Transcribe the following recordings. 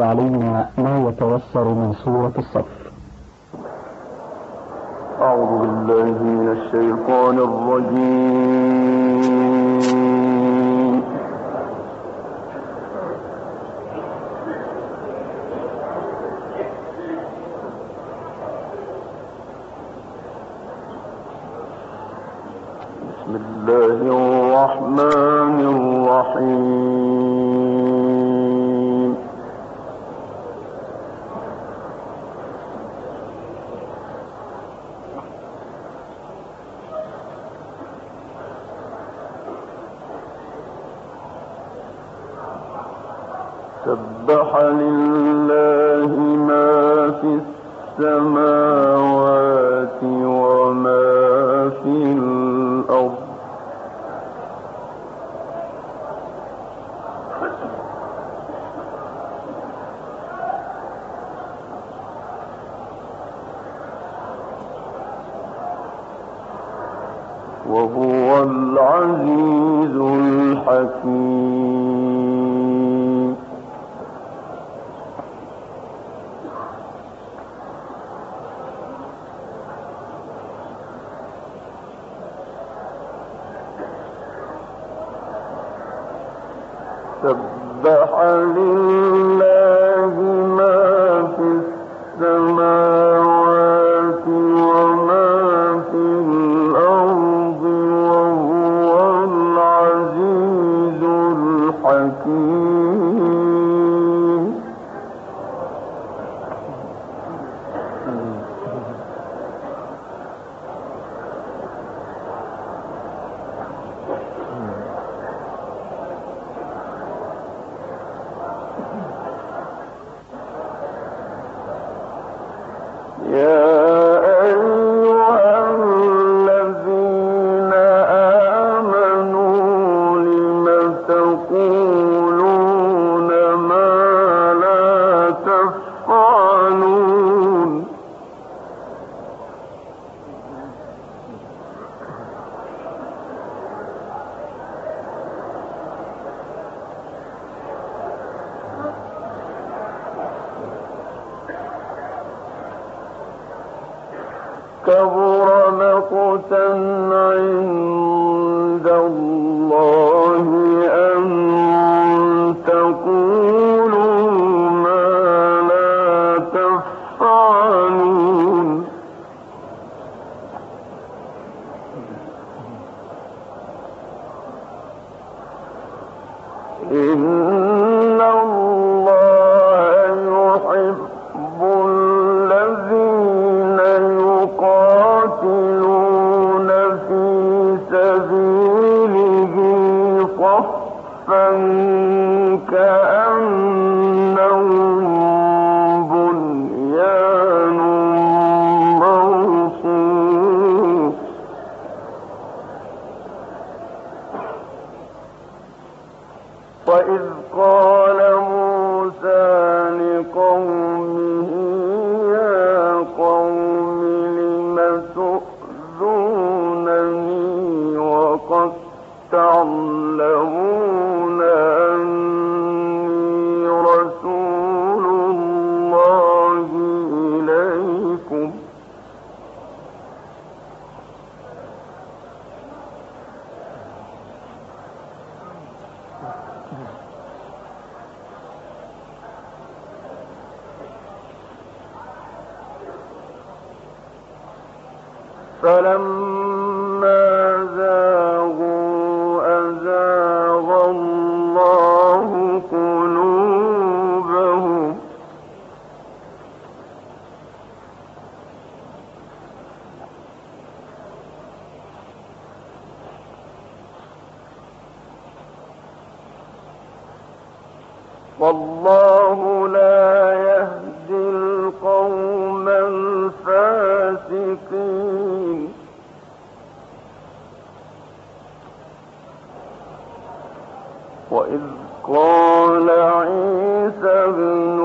وعلينا ما يتيسر من سورة الصف أعوذ بالله من الشيطان الرجيم. وهو العزيز الحكيم. وإذ قال عيسى بن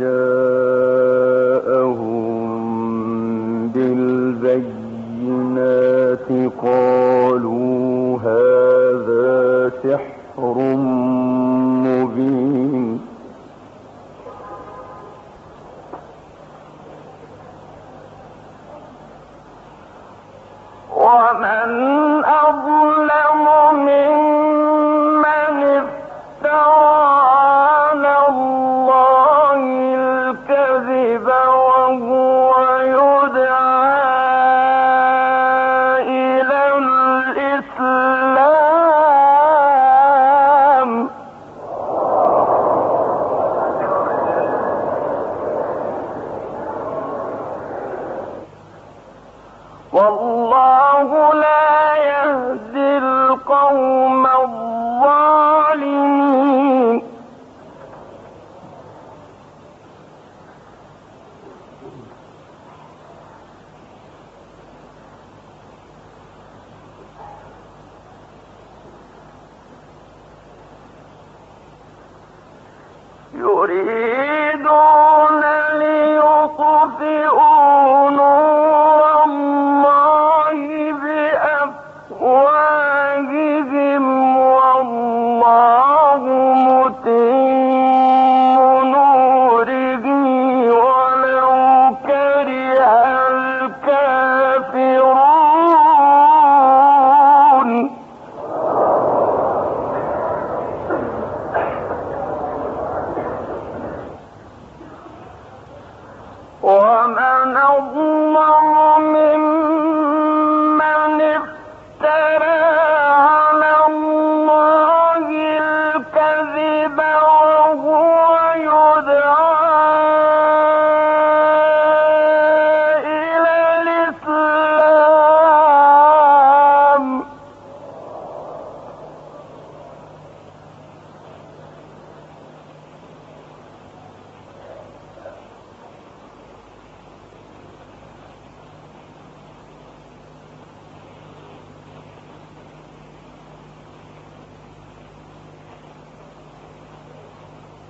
جاءهم بالبينات قالوا هذا سحر مبين. ومن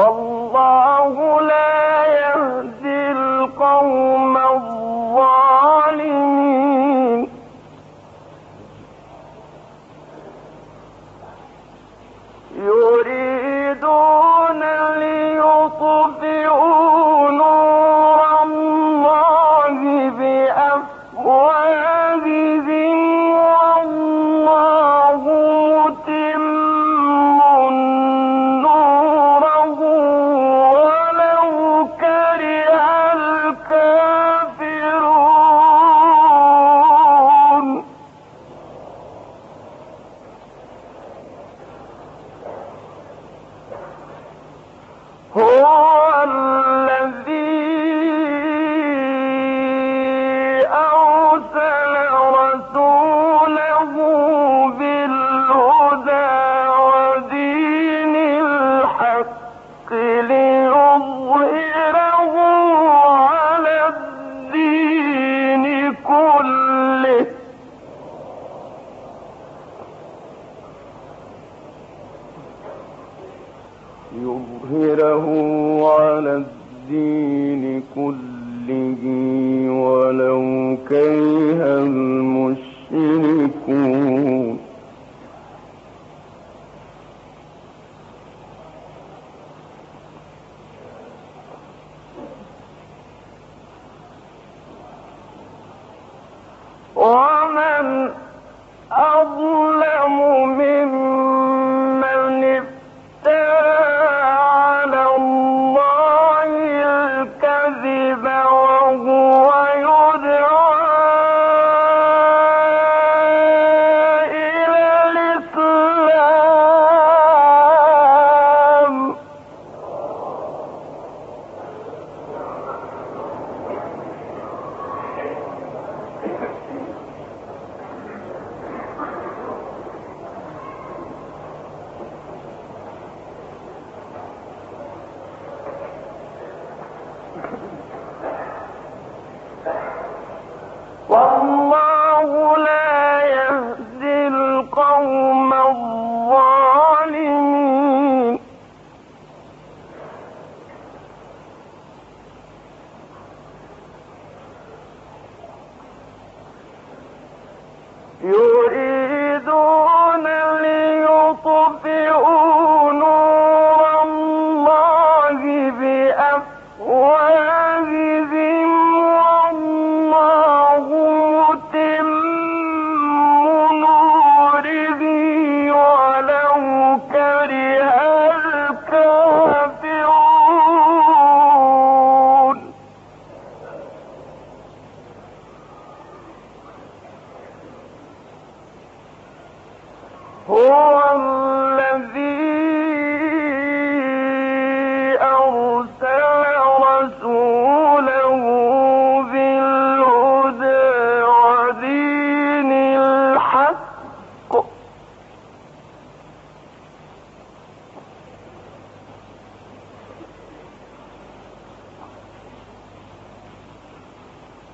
والله لا يهدي القوم or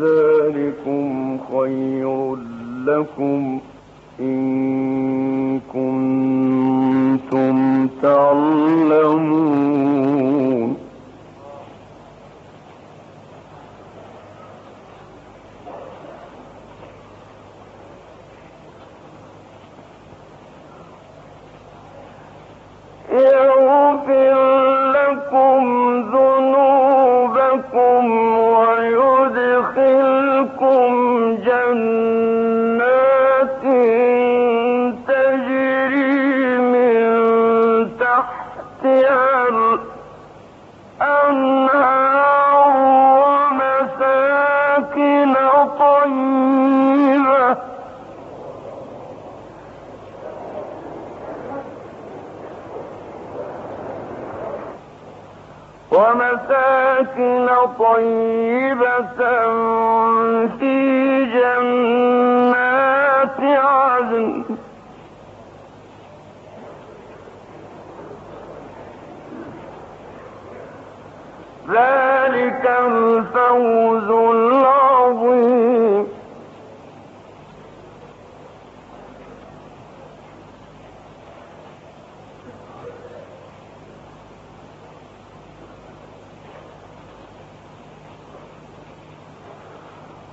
ذلكم خير لكم إن كنتم تعلمون. ومساكن طيبة في جنات عدن. ذلك الفوز العظيم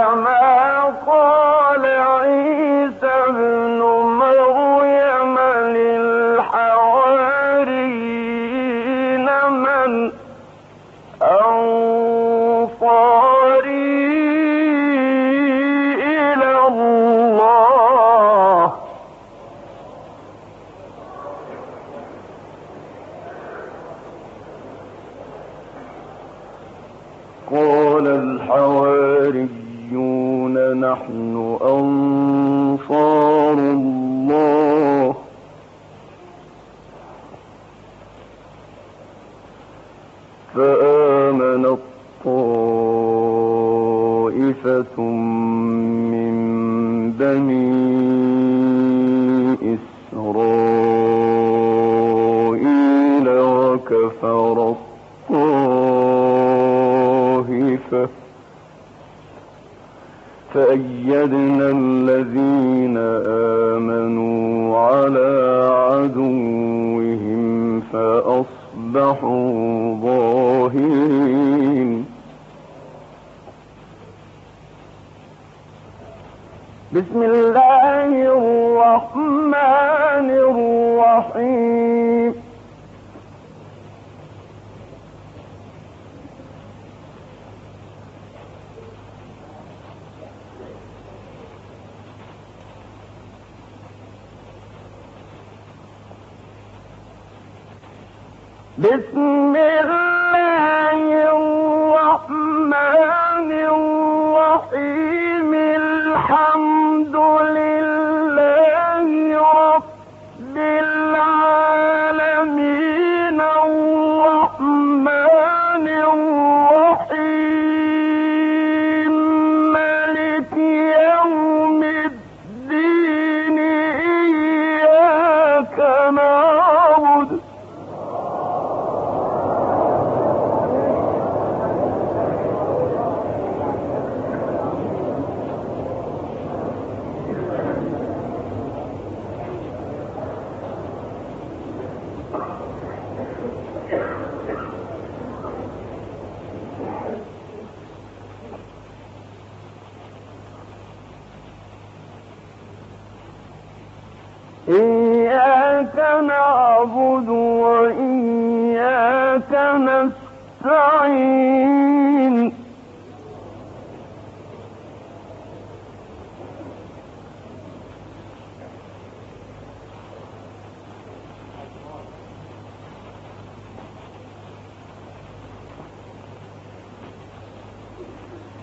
كما قال عيسى طائفة فأيدنا الذين آمنوا على عدوهم فأصبحوا ظاهرين. بسم الله الرحمن الرحيم. بسم الله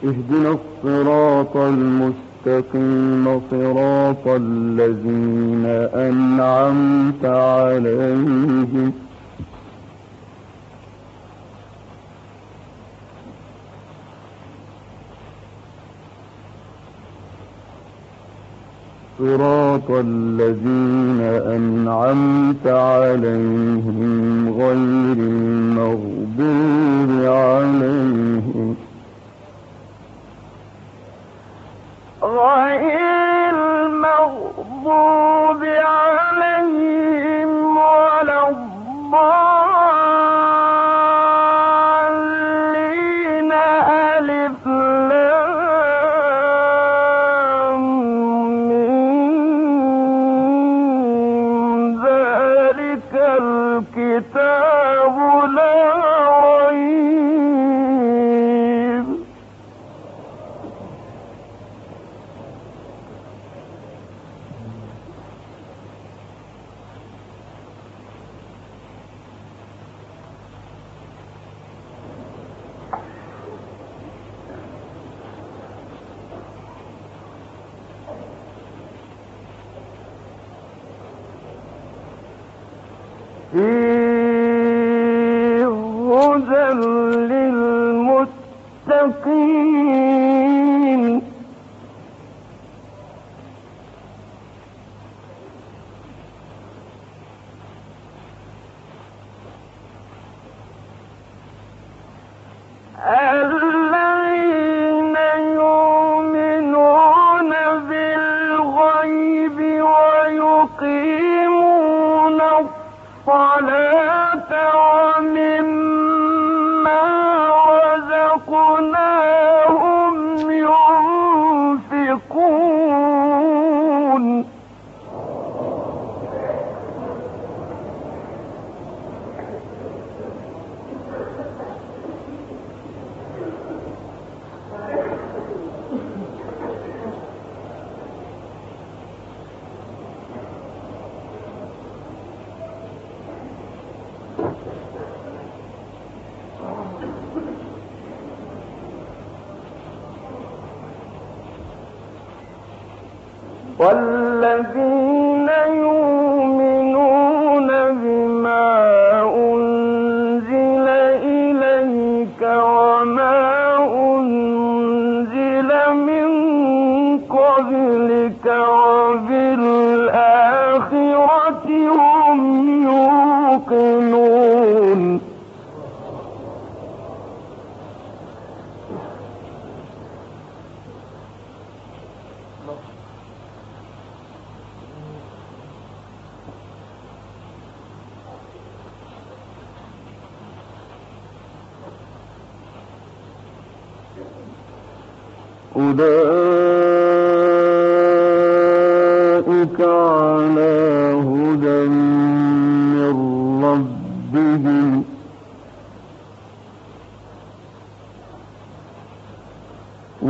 اهدنا الصراط المستقيم صراط الذين أنعمت عليهم. صراط الذين أنعمت عليهم غير المغضوب عليهم. غير المغضوب عليهم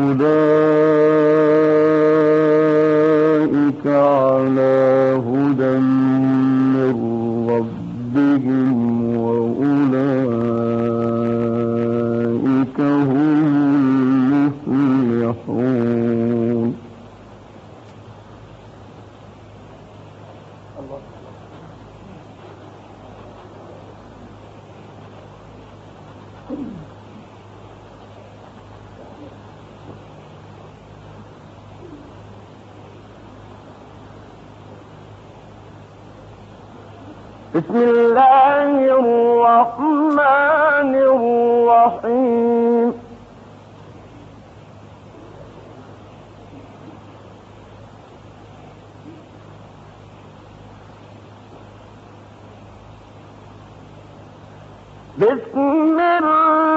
هداه من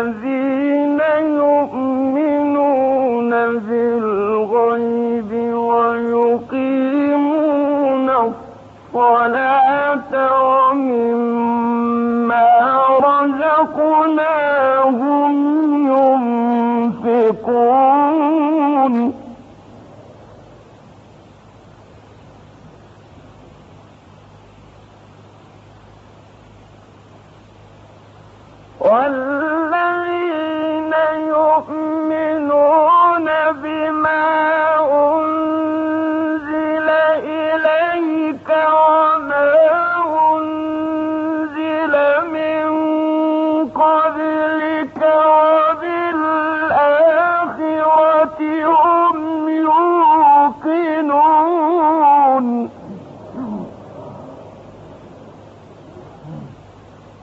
الذين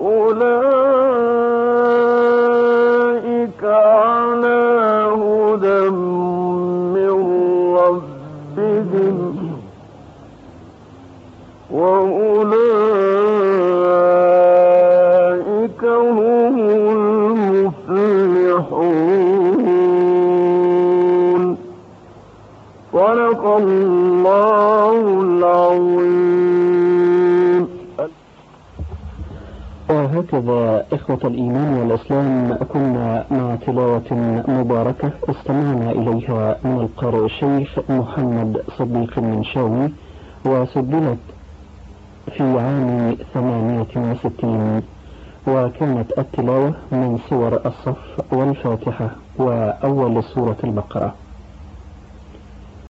أولئك تلاوة مباركة استمعنا إليها من القارئ الشيخ محمد صديق المنشاوي وسجلت في عام ثمانية وستين وكانت التلاوة من سور الصف والفاتحة وأول سورة البقرة.